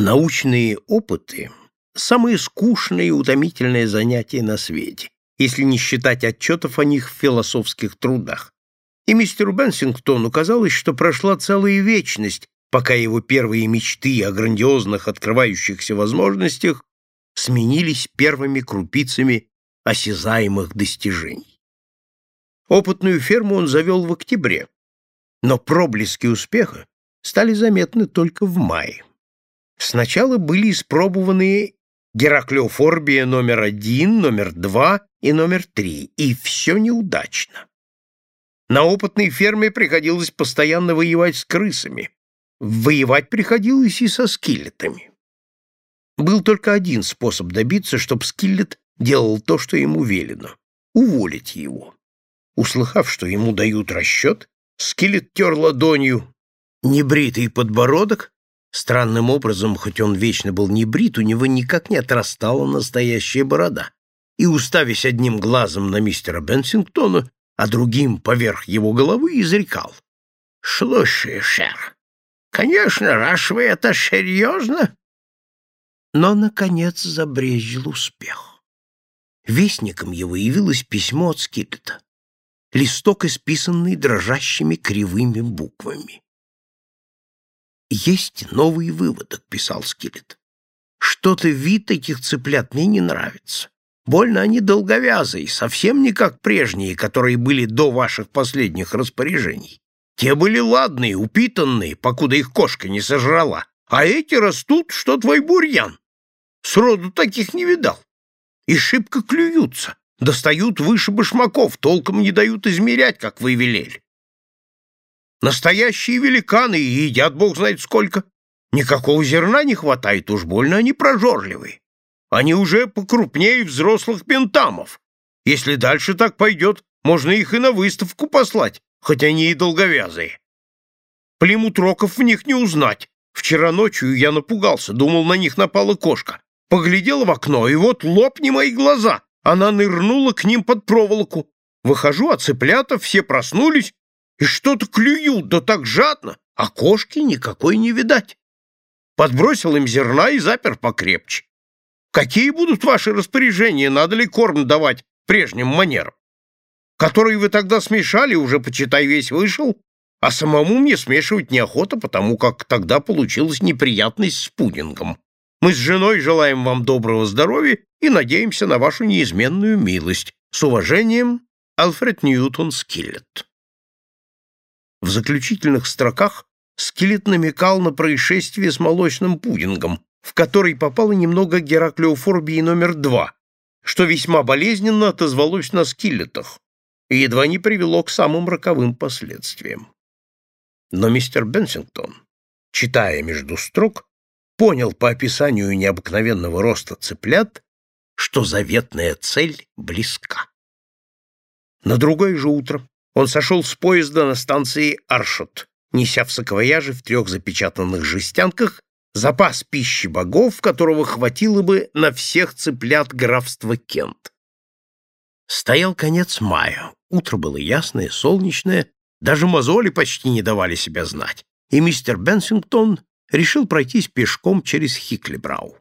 Научные опыты – самые скучные и утомительные занятия на свете, если не считать отчетов о них в философских трудах. И мистеру Бенсингтону казалось, что прошла целая вечность, пока его первые мечты о грандиозных открывающихся возможностях сменились первыми крупицами осязаемых достижений. Опытную ферму он завел в октябре, но проблески успеха стали заметны только в мае. Сначала были испробованы Гераклеофорбия номер один, номер два и номер три, и все неудачно. На опытной ферме приходилось постоянно воевать с крысами. Воевать приходилось и со скиллетами. Был только один способ добиться, чтобы скиллет делал то, что ему велено — уволить его. Услыхав, что ему дают расчет, скиллет тер ладонью небритый подбородок Странным образом, хоть он вечно был не брит, у него никак не отрастала настоящая борода. И, уставясь одним глазом на мистера Бенсингтона, а другим поверх его головы, изрекал. «Слушай, шер, конечно, раз вы это серьезно...» Но, наконец, забрезжил успех. Вестником его явилось письмо от Скиллета. Листок, исписанный дрожащими кривыми буквами. «Есть новый выводок», — писал Скелет. «Что-то вид этих цыплят мне не нравится. Больно они долговязые, совсем не как прежние, которые были до ваших последних распоряжений. Те были ладные, упитанные, покуда их кошка не сожрала, а эти растут, что твой бурьян. Сроду таких не видал. И шибко клюются, достают выше башмаков, толком не дают измерять, как вы велели. Настоящие великаны и едят бог знает сколько. Никакого зерна не хватает, уж больно они прожорливые. Они уже покрупнее взрослых пентамов. Если дальше так пойдет, можно их и на выставку послать, хоть они и долговязые. Племутроков в них не узнать. Вчера ночью я напугался, думал, на них напала кошка. Поглядел в окно, и вот лопни мои глаза. Она нырнула к ним под проволоку. Выхожу, а цыплята все проснулись и что-то клюют, да так жадно, а кошки никакой не видать. Подбросил им зерна и запер покрепче. Какие будут ваши распоряжения, надо ли корм давать прежним манерам? Который вы тогда смешали, уже, почитай, весь вышел, а самому мне смешивать неохота, потому как тогда получилась неприятность с пудингом. Мы с женой желаем вам доброго здоровья и надеемся на вашу неизменную милость. С уважением, Альфред Ньютон Скиллет. В заключительных строках Скелет намекал на происшествие с молочным пудингом, в который попало немного гераклеофорбии номер два, что весьма болезненно отозвалось на скиллетах и едва не привело к самым роковым последствиям. Но мистер Бенсингтон, читая между строк, понял по описанию необыкновенного роста цыплят, что заветная цель близка. На другое же утро он сошел с поезда на станции Аршот, неся в саквояже в трех запечатанных жестянках запас пищи богов, которого хватило бы на всех цыплят графства Кент. Стоял конец мая, утро было ясное, солнечное, даже мозоли почти не давали себя знать, и мистер Бенсингтон решил пройтись пешком через Хиклибрау.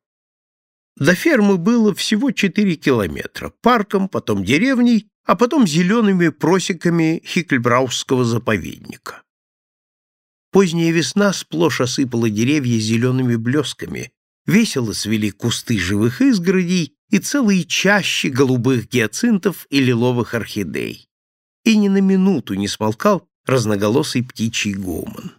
До фермы было всего четыре километра, парком, потом деревней, а потом зелеными просеками Хикльбраусского заповедника. Поздняя весна сплошь осыпала деревья зелеными блесками, весело свели кусты живых изгородей и целые чащи голубых гиацинтов и лиловых орхидей. И ни на минуту не смолкал разноголосый птичий гомон.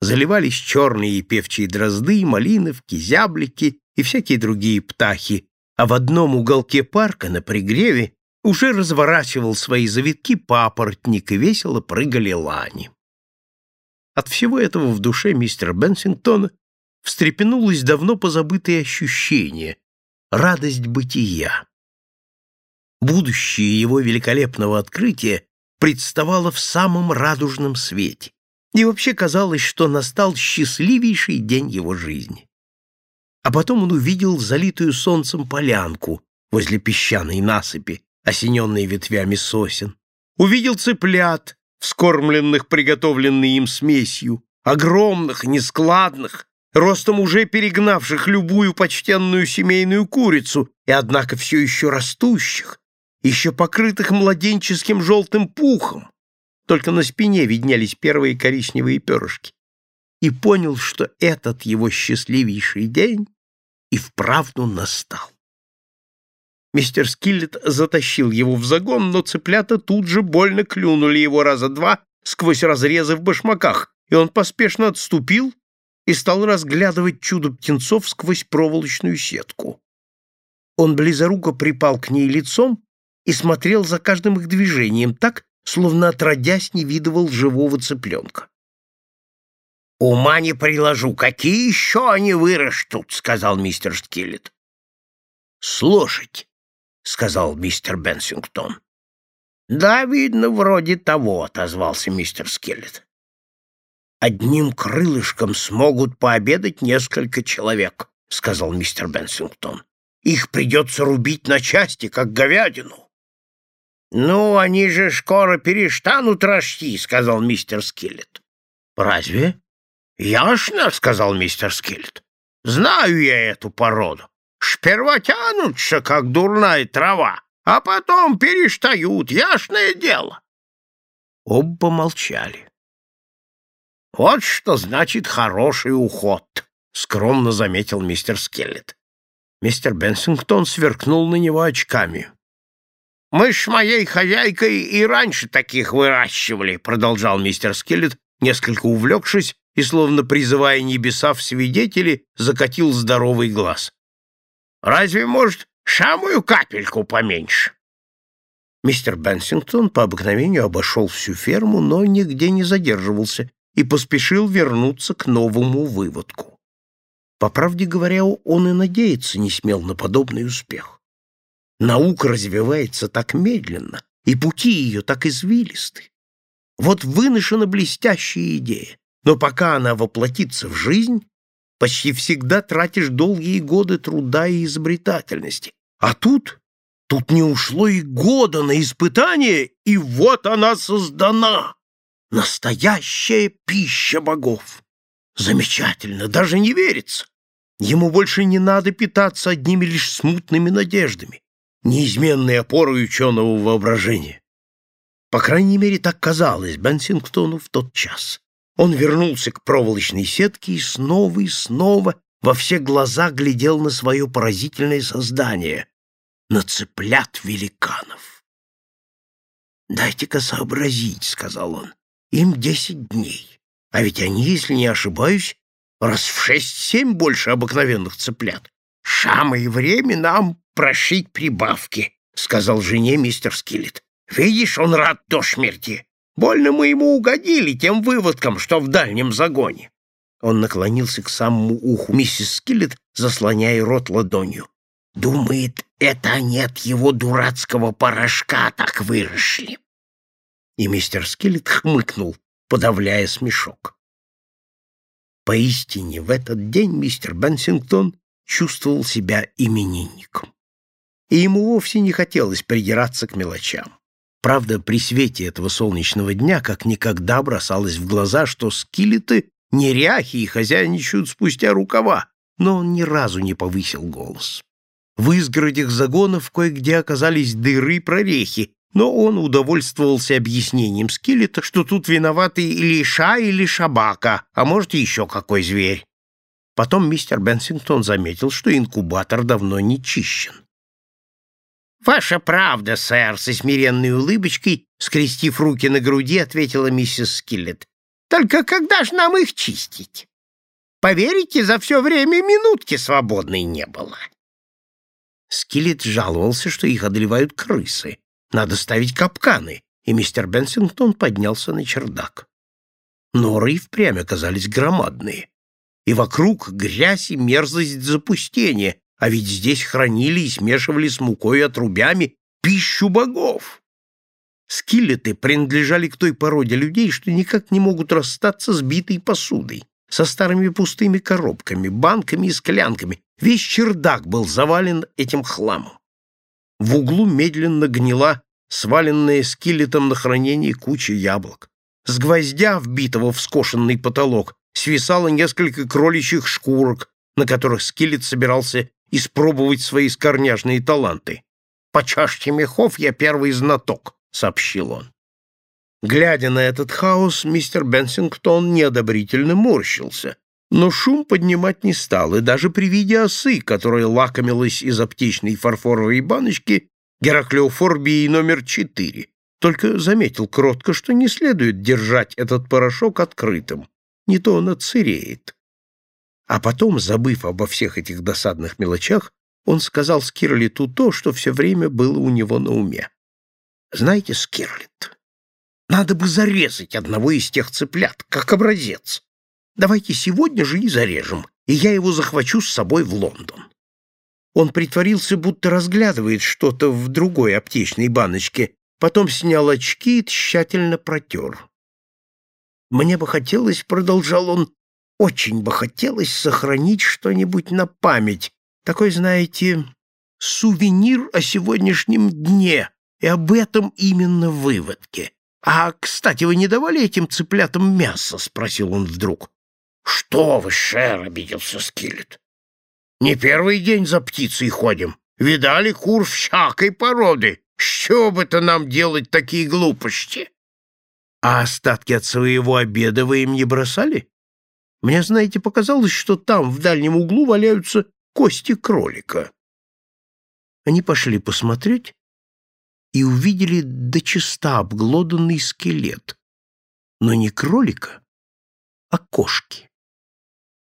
Заливались черные певчие дрозды, малиновки, зяблики и всякие другие птахи, а в одном уголке парка на пригреве уже разворачивал свои завитки папоротник и весело прыгали лани. От всего этого в душе мистера Бенсингтона встрепенулось давно позабытое ощущение — радость бытия. Будущее его великолепного открытия представало в самом радужном свете, и вообще казалось, что настал счастливейший день его жизни. А потом он увидел залитую солнцем полянку возле песчаной насыпи, осененные ветвями сосен, увидел цыплят, вскормленных приготовленной им смесью, огромных, нескладных, ростом уже перегнавших любую почтенную семейную курицу, и однако все еще растущих, еще покрытых младенческим желтым пухом. Только на спине виднелись первые коричневые перышки. И понял, что этот его счастливейший день и вправду настал. Мистер Скиллет затащил его в загон, но цыплята тут же больно клюнули его раза два сквозь разрезы в башмаках, и он поспешно отступил и стал разглядывать чудо птенцов сквозь проволочную сетку. Он близоруко припал к ней лицом и смотрел за каждым их движением так, словно отродясь не видывал живого цыпленка. «Ума не приложу, какие еще они вырастут», — сказал мистер Скиллет. «Слушать», — сказал мистер Бенсингтон. «Да, видно, вроде того», — отозвался мистер Скиллет. «Одним крылышком смогут пообедать несколько человек», — сказал мистер Бенсингтон. «Их придется рубить на части, как говядину». «Ну, они же скоро перестанут расти», — сказал мистер Скиллет. «Разве?» «Ясно», — сказал мистер Скиллет. «Знаю я эту породу. Сперва тянутся, как дурная трава, а потом перестают, ясное дело». Оба молчали. «Вот что значит хороший уход», — скромно заметил мистер Скеллет. Мистер Бенсингтон сверкнул на него очками. «Мы с моей хозяйкой и раньше таких выращивали», — продолжал мистер Скеллет, несколько увлекшись и, словно призывая небеса в свидетели, закатил здоровый глаз. «Разве, может, самую капельку поменьше?» Мистер Бенсингтон по обыкновению обошел всю ферму, но нигде не задерживался и поспешил вернуться к новому выводку. По правде говоря, он и надеяться не смел на подобный успех. Наука развивается так медленно, и пути ее так извилисты. Вот выношена блестящая идея, но пока она воплотится в жизнь, почти всегда тратишь долгие годы труда и изобретательности. А тут, тут не ушло и года на испытание, и вот она создана. Настоящая пища богов. Замечательно, даже не верится. Ему больше не надо питаться одними лишь смутными надеждами неизменной опорой ученого воображения. По крайней мере, так казалось Бенсингтону в тот час. Он вернулся к проволочной сетке и снова и снова во все глаза глядел на свое поразительное создание, на цыплят великанов. «Дайте-ка сообразить», — сказал он, — «им десять дней, а ведь они, если не ошибаюсь, раз в шесть-семь больше обыкновенных цыплят. Самое время нам прошить прибавки», — сказал жене мистер Скиллет. «Видишь, он рад до смерти. Больно мы ему угодили тем выводкам, что в дальнем загоне». Он наклонился к самому уху миссис Скиллет, заслоняя рот ладонью. «Думает, это они от его дурацкого порошка так выросли». И мистер Скиллет хмыкнул, подавляя смешок. Поистине, в этот день мистер Бенсингтон чувствовал себя именинником и ему вовсе не хотелось придираться к мелочам. Правда, при свете этого солнечного дня как никогда бросалось в глаза, что скелеты неряхи и хозяйничают спустя рукава, но он ни разу не повысил голос. В изгородях загонов кое-где оказались дыры и прорехи, но он удовольствовался объяснением скелета, что тут виноваты или ша, или шабака, а может, еще какой зверь. Потом мистер Бенсингтон заметил, что инкубатор давно не чищен. «Ваша правда, сэр», — со смиренной улыбочкой, скрестив руки на груди, ответила миссис Скиллет. «Только когда ж нам их чистить? Поверите, за все время минутки свободной не было». Скиллет жаловался, что их одолевают крысы. Надо ставить капканы, и мистер Бенсингтон поднялся на чердак. Норы и впрямь оказались громадные. И вокруг грязь и мерзость запустения, а ведь здесь хранили и смешивали с мукой и отрубями пищу богов. Скиллеты принадлежали к той породе людей, что никак не могут расстаться с битой посудой, со старыми пустыми коробками, банками и склянками. Весь чердак был завален этим хламом. В углу медленно гнила сваленная скелетом на хранение куча яблок. С гвоздя, вбитого в скошенный потолок, свисало несколько кроличьих шкурок, на которых Скиллет собирался испробовать свои скорняжные таланты. «По чашке мехов я первый знаток», — сообщил он. Глядя на этот хаос, мистер Бенсингтон неодобрительно морщился, но шум поднимать не стал, и даже при виде осы, которая лакомилась из аптечной фарфоровой баночки Гераклеофорбии номер четыре, только заметил кротко, что не следует держать этот порошок открытым, не то он отсыреет. А потом, забыв обо всех этих досадных мелочах, он сказал Скирлету то, что все время было у него на уме. «Знаете, Скирлет, надо бы зарезать одного из тех цыплят, как образец. Давайте сегодня же и зарежем, и я его захвачу с собой в Лондон». Он притворился, будто разглядывает что-то в другой аптечной баночке, потом снял очки и тщательно протер. «Мне бы хотелось», — продолжал он, — «очень бы хотелось сохранить что-нибудь на память, такой, знаете, сувенир о сегодняшнем дне и об этом именно выводке. А, кстати, вы не давали этим цыплятам мясо?» — спросил он вдруг. «Что вы, Шер!» — обиделся Скиллет. «Не первый день за птицей ходим. Видали кур всякой породы. Что бы-то нам делать такие глупости?» «А остатки от своего обеда вы им не бросали? Мне, знаете, показалось, что там, в дальнем углу, валяются кости кролика». Они пошли посмотреть и увидели дочиста обглоданный скелет, но не кролика, а кошки.